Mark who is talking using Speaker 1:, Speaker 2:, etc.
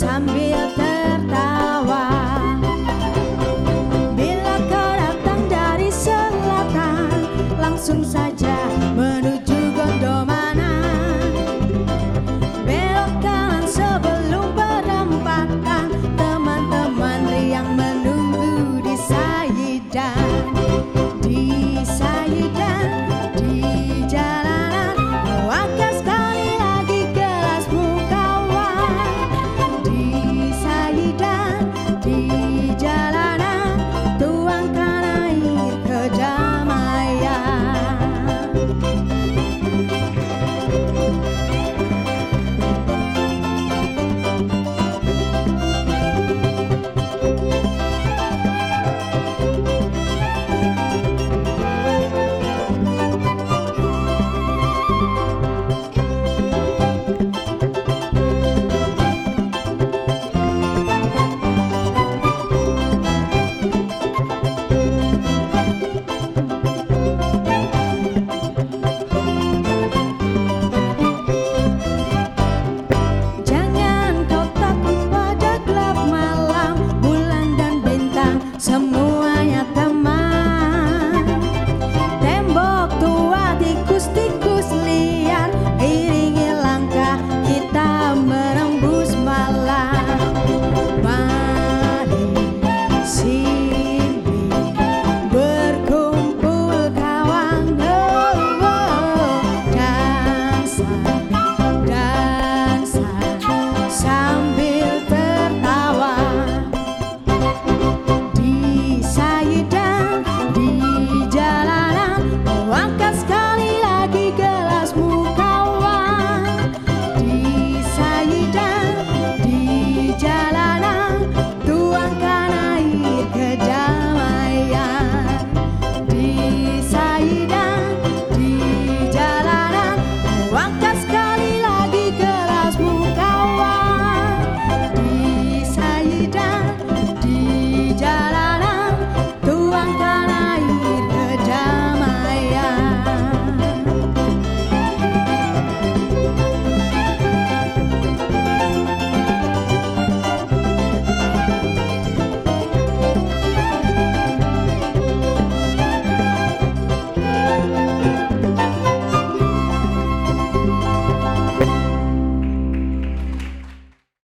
Speaker 1: sambil tertawa. Bila kau datang dari selatan Langsung saya